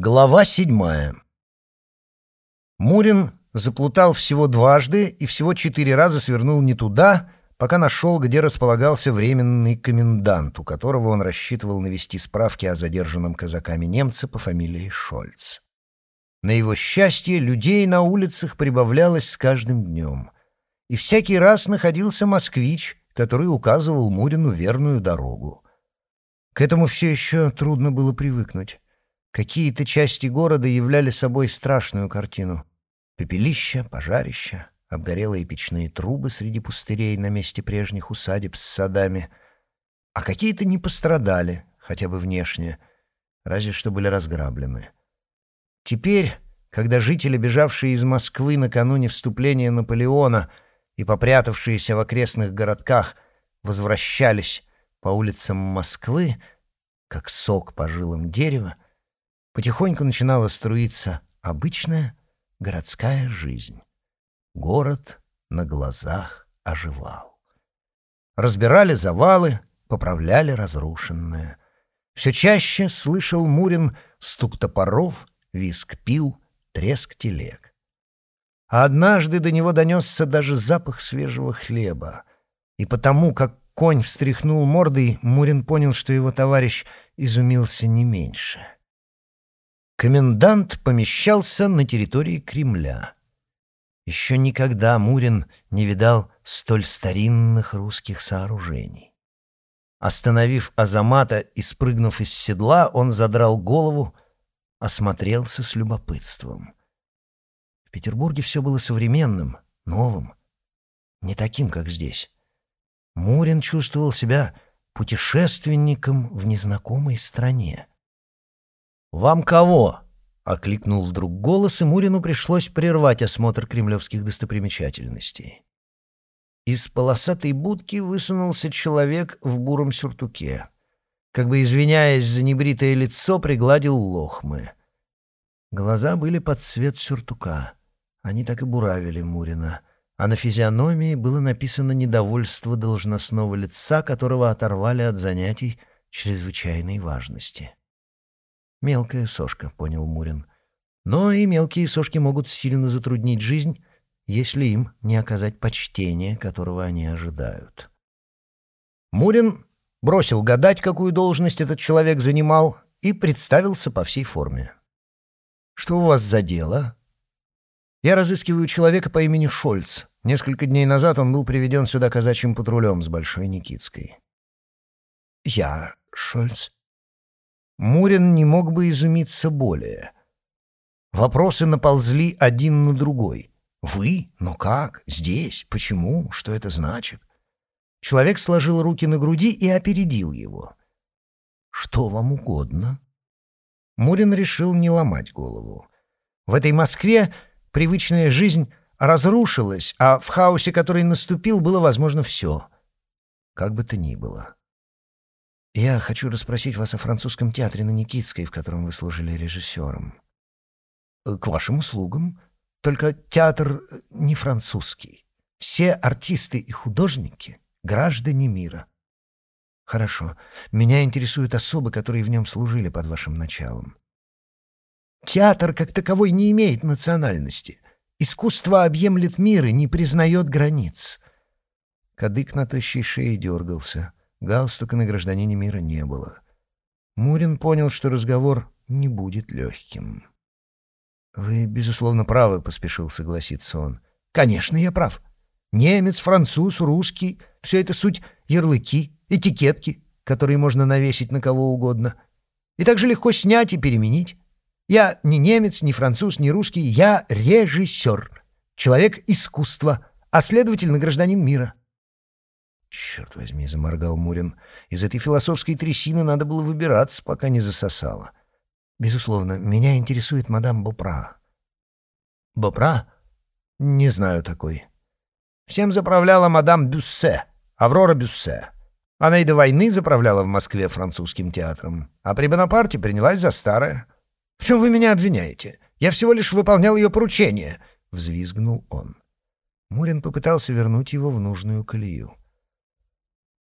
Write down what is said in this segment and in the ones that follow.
Глава седьмая Мурин заплутал всего дважды и всего четыре раза свернул не туда, пока нашел, где располагался временный комендант, у которого он рассчитывал навести справки о задержанном казаками немце по фамилии Шольц. На его счастье, людей на улицах прибавлялось с каждым днем. И всякий раз находился москвич, который указывал Мурину верную дорогу. К этому все еще трудно было привыкнуть. Какие-то части города являли собой страшную картину. Пепелища, пожарища, обгорелые печные трубы среди пустырей на месте прежних усадеб с садами. А какие-то не пострадали, хотя бы внешне, разве что были разграблены. Теперь, когда жители, бежавшие из Москвы накануне вступления Наполеона и попрятавшиеся в окрестных городках, возвращались по улицам Москвы, как сок по жилам дерева, потихоньку начинала струиться обычная городская жизнь. Город на глазах оживал. Разбирали завалы, поправляли разрушенное. Все чаще слышал Мурин стук топоров, виск пил, треск телег. А однажды до него донесся даже запах свежего хлеба. И потому, как конь встряхнул мордой, Мурин понял, что его товарищ изумился не меньше — Комендант помещался на территории Кремля. Еще никогда Мурин не видал столь старинных русских сооружений. Остановив Азамата и спрыгнув из седла, он задрал голову, осмотрелся с любопытством. В Петербурге все было современным, новым, не таким, как здесь. Мурин чувствовал себя путешественником в незнакомой стране. «Вам кого?» — окликнул вдруг голос, и Мурину пришлось прервать осмотр кремлевских достопримечательностей. Из полосатой будки высунулся человек в буром сюртуке. Как бы извиняясь за небритое лицо, пригладил лохмы. Глаза были под цвет сюртука. Они так и буравили Мурина. А на физиономии было написано недовольство должностного лица, которого оторвали от занятий чрезвычайной важности. «Мелкая сошка», — понял Мурин. «Но и мелкие сошки могут сильно затруднить жизнь, если им не оказать почтения, которого они ожидают». Мурин бросил гадать, какую должность этот человек занимал, и представился по всей форме. «Что у вас за дело?» «Я разыскиваю человека по имени Шольц. Несколько дней назад он был приведен сюда казачьим патрулем с Большой Никитской». «Я Шольц?» Мурин не мог бы изумиться более. Вопросы наползли один на другой. «Вы? Но как? Здесь? Почему? Что это значит?» Человек сложил руки на груди и опередил его. «Что вам угодно?» Мурин решил не ломать голову. В этой Москве привычная жизнь разрушилась, а в хаосе, который наступил, было возможно все. Как бы то ни было. Я хочу расспросить вас о французском театре на Никитской, в котором вы служили режиссером. Э, к вашим услугам. Только театр э, не французский. Все артисты и художники — граждане мира. Хорошо. Меня интересуют особы, которые в нем служили под вашим началом. Театр как таковой не имеет национальности. Искусство объемлет мир и не признает границ. Кадык на тощей шее дергался — Галстука на гражданине мира не было. Мурин понял, что разговор не будет легким. «Вы, безусловно, правы», — поспешил согласиться он. «Конечно, я прав. Немец, француз, русский — все это суть ярлыки, этикетки, которые можно навесить на кого угодно. И так же легко снять и переменить. Я не немец, не француз, не русский, я режиссер, человек искусства, а следовательно гражданин мира. «Черт возьми», — заморгал Мурин. «Из этой философской трясины надо было выбираться, пока не засосало. Безусловно, меня интересует мадам Бопра». «Бопра? Не знаю такой». «Всем заправляла мадам Бюссе, Аврора Бюссе. Она и до войны заправляла в Москве французским театром, а при Бонапарте принялась за старое. В чем вы меня обвиняете? Я всего лишь выполнял ее поручение», — взвизгнул он. Мурин попытался вернуть его в нужную колею.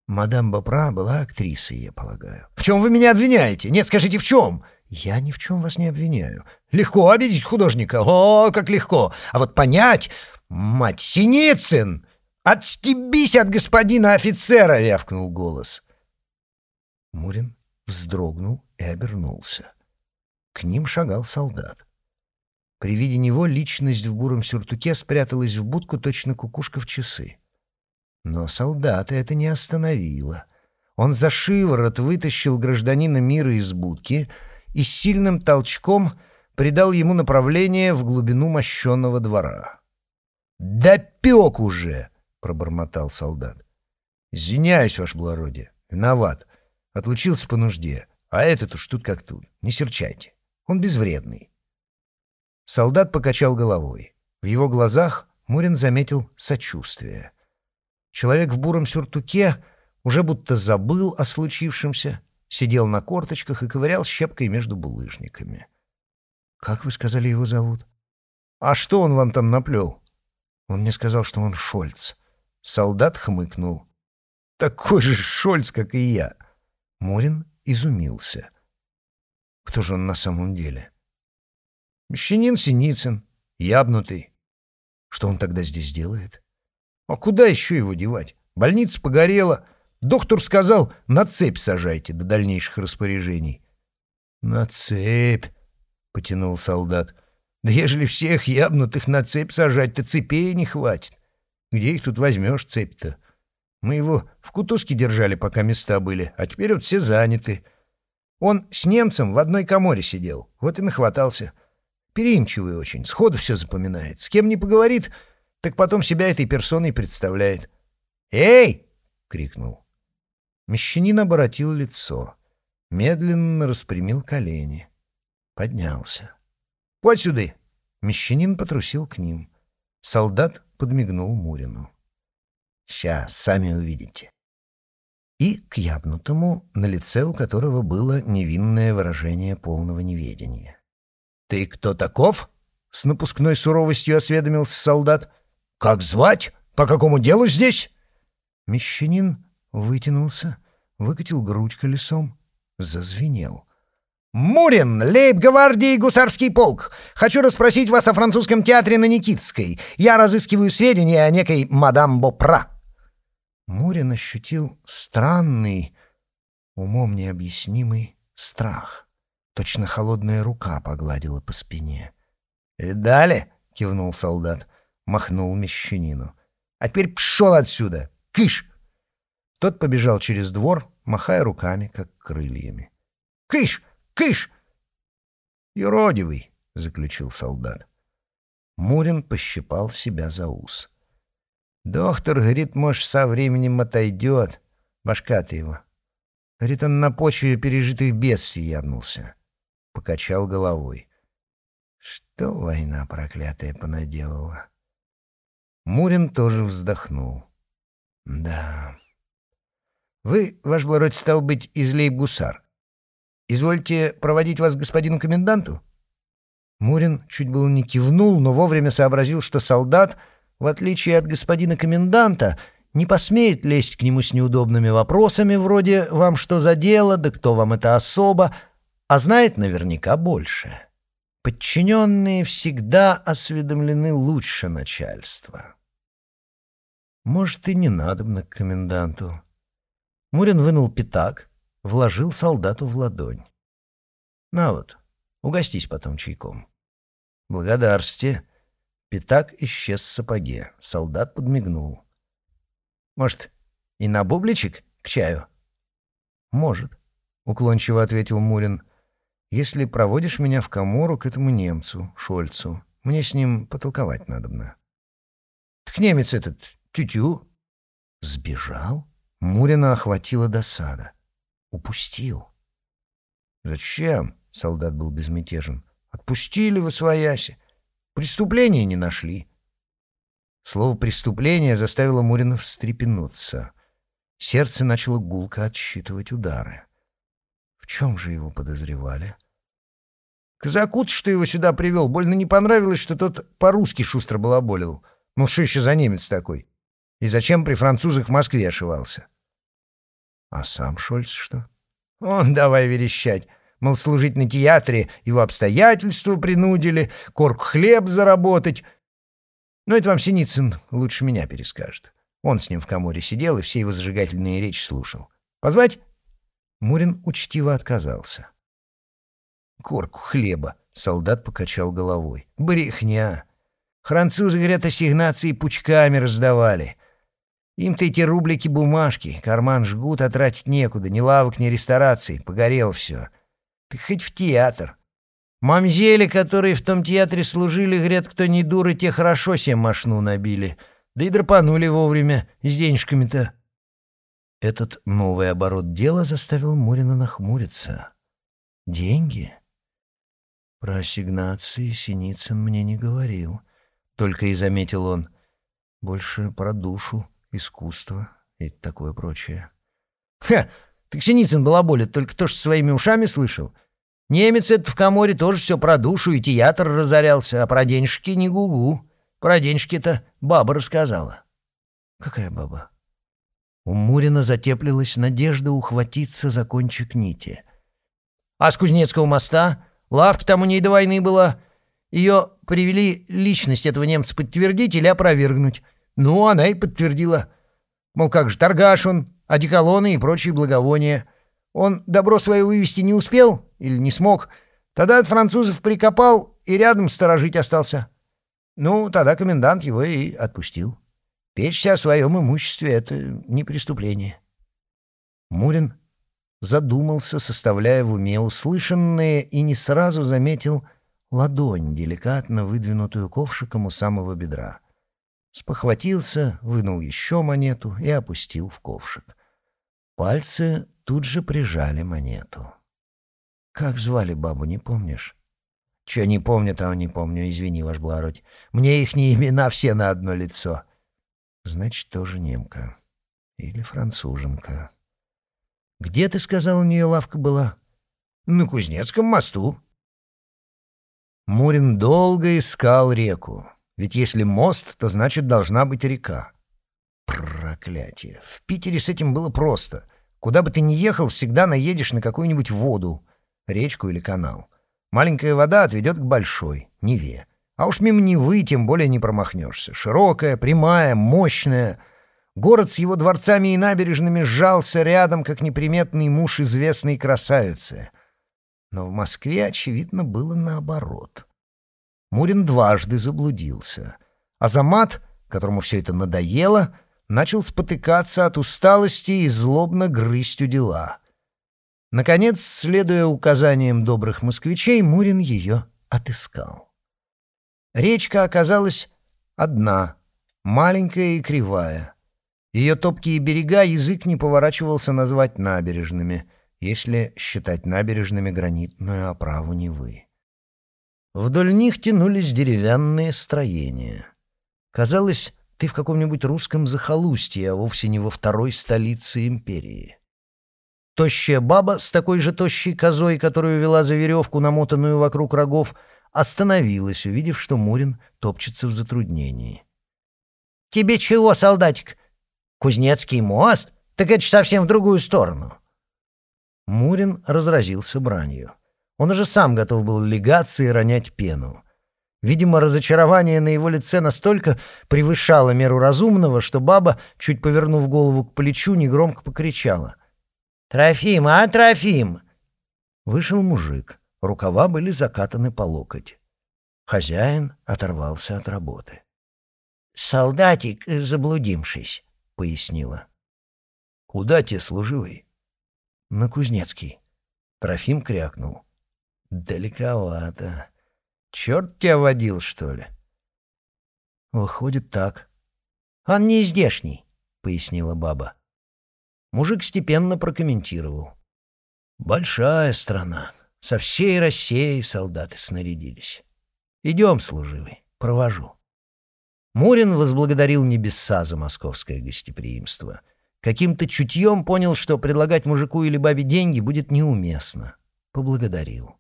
Мадам Бопра была актрисой, я полагаю. «В чем вы меня обвиняете? Нет, скажите, в чем? Я ни в чем вас не обвиняю. Легко обидеть художника. О, как легко. А вот понять... Мать, Синицын! Отстебись от господина офицера! — рявкнул голос. Мурин вздрогнул и обернулся. К ним шагал солдат. При виде него личность в буром сюртуке спряталась в будку точно кукушка в часы. Но солдата это не остановило. Он за шиворот вытащил гражданина мира из будки и сильным толчком придал ему направление в глубину мощенного двора. «Допек уже!» — пробормотал солдат. «Извиняюсь, ваше благородие, виноват. Отлучился по нужде, а этот уж тут как тут. Не серчайте, он безвредный». Солдат покачал головой. В его глазах Мурин заметил сочувствие. Человек в буром сюртуке уже будто забыл о случившемся, сидел на корточках и ковырял щепкой между булыжниками. «Как вы сказали, его зовут?» «А что он вам там наплел?» Он мне сказал, что он Шольц. Солдат хмыкнул. «Такой же Шольц, как и я!» Мурин изумился. «Кто же он на самом деле?» Мещанин Синицын, ябнутый. Что он тогда здесь делает? А куда еще его девать? Больница погорела. Доктор сказал, на цепь сажайте до дальнейших распоряжений. На цепь, потянул солдат. Да ежели всех ябнутых на цепь сажать, то цепей не хватит. Где их тут возьмешь, цепь-то? Мы его в кутузке держали, пока места были, а теперь вот все заняты. Он с немцем в одной коморе сидел, вот и нахватался. Переимчивый очень, сходу все запоминает. С кем не поговорит, так потом себя этой персоной представляет. «Эй!» — крикнул. Мещанин оборотил лицо, медленно распрямил колени, поднялся. «Подь сюда!» Мещанин потрусил к ним. Солдат подмигнул Мурину. «Сейчас, сами увидите». И к ябнутому, на лице у которого было невинное выражение полного неведения. «Ты кто таков?» — с напускной суровостью осведомился солдат. «Как звать? По какому делу здесь?» Мещанин вытянулся, выкатил грудь колесом, зазвенел. «Мурин, лейб-гвардии гусарский полк! Хочу расспросить вас о французском театре на Никитской. Я разыскиваю сведения о некой мадам Бопра». Мурин ощутил странный, умом необъяснимый страх. Точно холодная рука погладила по спине. «Видали?» — кивнул солдат, махнул мещанину. «А теперь пшел отсюда! Кыш!» Тот побежал через двор, махая руками, как крыльями. «Кыш! Кыш!» «Юродивый!» — заключил солдат. Мурин пощипал себя за ус. «Доктор, говорит, может, со временем отойдет. Башка ты его. Говорит, он на почве пережитых бедствий ябнулся покачал головой. Что война проклятая понаделала? Мурин тоже вздохнул. Да. Вы, ваш благородь, стал быть из лейб-гусар. Извольте проводить вас господину коменданту? Мурин чуть было не кивнул, но вовремя сообразил, что солдат, в отличие от господина коменданта, не посмеет лезть к нему с неудобными вопросами вроде «Вам что за дело? Да кто вам это особо?» а знает наверняка больше. Подчиненные всегда осведомлены лучше начальства. Может, и не надобно к коменданту. Мурин вынул пятак, вложил солдату в ладонь. На вот, угостись потом чайком. Благодарствие. Пятак исчез в сапоге. Солдат подмигнул. Может, и на бубличек к чаю? Может, уклончиво ответил Мурин если проводишь меня в комору к этому немцу, Шольцу. Мне с ним потолковать надобно». «Так немец этот, тютю...» «Сбежал?» Мурина охватила досада. «Упустил». «Зачем?» — солдат был безмятежен. «Отпустили вы свояси. Преступления не нашли». Слово «преступление» заставило Мурина встрепенуться. Сердце начало гулко отсчитывать удары. В чем же его подозревали? Казакут, что его сюда привел, больно не понравилось, что тот по-русски шустро балаболил. Ну что еще за немец такой? И зачем при французах в Москве ошивался? А сам Шольц что? Он давай верещать. Мол, служить на театре его обстоятельства принудили, корк хлеб заработать. Но это вам Синицын лучше меня перескажет. Он с ним в коморе сидел и все его зажигательные речи слушал. «Позвать?» Мурин учтиво отказался. «Корку хлеба», — солдат покачал головой. «Брехня. Французы, говорят, ассигнации пучками раздавали. Им-то эти рублики-бумажки, карман жгут, а тратить некуда, ни лавок, ни рестораций, погорело все. Ты хоть в театр. Мамзели, которые в том театре служили, говорят, кто не дуры, те хорошо себе машну набили. Да и драпанули вовремя, с денежками-то. Этот новый оборот дела заставил Мурина нахмуриться. Деньги? Про ассигнации Синицын мне не говорил. Только и заметил он. Больше про душу, искусство и такое прочее. Ха! Так Синицын балаболит, только то, что своими ушами слышал. Немец этот в коморе тоже все про душу и театр разорялся, а про денежки не гугу. Про денежки-то баба рассказала. Какая баба? У Мурина затеплилась надежда ухватиться за кончик нити. А с Кузнецкого моста? Лавка там у ней до войны была. Ее привели личность этого немца подтвердить или опровергнуть. Ну, она и подтвердила. Мол, как же, торгаш он, одеколоны и прочие благовония. Он добро свое вывести не успел или не смог. Тогда от французов прикопал и рядом сторожить остался. Ну, тогда комендант его и отпустил. Печься о своем имуществе — это не преступление. Мурин задумался, составляя в уме услышанное, и не сразу заметил ладонь, деликатно выдвинутую ковшиком у самого бедра. Спохватился, вынул еще монету и опустил в ковшик. Пальцы тут же прижали монету. «Как звали бабу, не помнишь?» «Че не помню, того не помню, извини, ваш благородь. Мне их не имена все на одно лицо». «Значит, тоже немка. Или француженка». «Где, ты сказал, у нее лавка была?» «На Кузнецком мосту». Мурин долго искал реку. Ведь если мост, то значит должна быть река. Проклятие. В Питере с этим было просто. Куда бы ты ни ехал, всегда наедешь на какую-нибудь воду, речку или канал. Маленькая вода отведет к большой, Неве. А уж мимо Невы тем более не промахнешься. Широкая, прямая, мощная. Город с его дворцами и набережными сжался рядом, как неприметный муж известной красавицы. Но в Москве, очевидно, было наоборот. Мурин дважды заблудился. Азамат, которому все это надоело, — начал спотыкаться от усталости и злобно грызть у дела. Наконец, следуя указаниям добрых москвичей, Мурин ее отыскал. Речка оказалась одна, маленькая и кривая. Ее топкие берега язык не поворачивался назвать набережными, если считать набережными гранитную оправу Невы. Вдоль них тянулись деревянные строения. Казалось, ты в каком-нибудь русском захолустье, а вовсе не во второй столице империи. Тощая баба с такой же тощей козой, которую вела за веревку, намотанную вокруг рогов, остановилась, увидев, что Мурин топчется в затруднении. «Тебе чего, солдатик? Кузнецкий мост? Так это ж совсем в другую сторону». Мурин разразился бранью. Он уже сам готов был легаться и ронять пену. Видимо, разочарование на его лице настолько превышало меру разумного, что баба, чуть повернув голову к плечу, негромко покричала. «Трофим, а, Трофим!» Вышел мужик. Рукава были закатаны по локоть. Хозяин оторвался от работы. «Солдатик, заблудимшись», — пояснила. «Куда те служивый?» «На Кузнецкий». Трофим крякнул. «Далековато». Черт тебя водил, что ли? Выходит так. Он не здешний, пояснила баба. Мужик степенно прокомментировал. Большая страна. Со всей Россией солдаты снарядились. Идем, служивый, провожу. Мурин возблагодарил небеса за московское гостеприимство. Каким-то чутьем понял, что предлагать мужику или бабе деньги будет неуместно. Поблагодарил.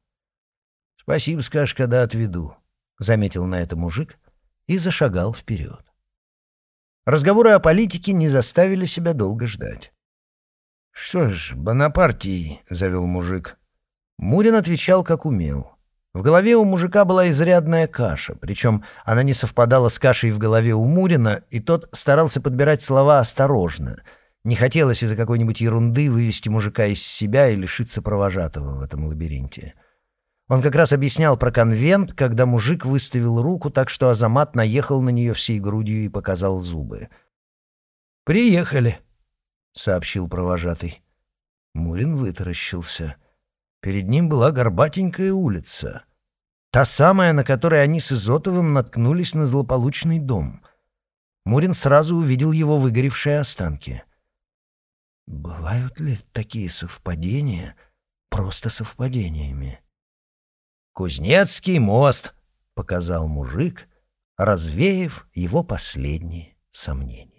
«Спасибо, скажешь, когда отведу», — заметил на это мужик и зашагал вперед. Разговоры о политике не заставили себя долго ждать. «Что ж, Бонапартий», — завел мужик. Мурин отвечал, как умел. В голове у мужика была изрядная каша, причем она не совпадала с кашей в голове у Мурина, и тот старался подбирать слова осторожно. Не хотелось из-за какой-нибудь ерунды вывести мужика из себя и лишиться провожатого в этом лабиринте. Он как раз объяснял про конвент, когда мужик выставил руку так, что Азамат наехал на нее всей грудью и показал зубы. «Приехали», — сообщил провожатый. Мурин вытаращился. Перед ним была горбатенькая улица. Та самая, на которой они с Изотовым наткнулись на злополучный дом. Мурин сразу увидел его выгоревшие останки. Бывают ли такие совпадения просто совпадениями? «Кузнецкий мост», — показал мужик, развеяв его последние сомнения.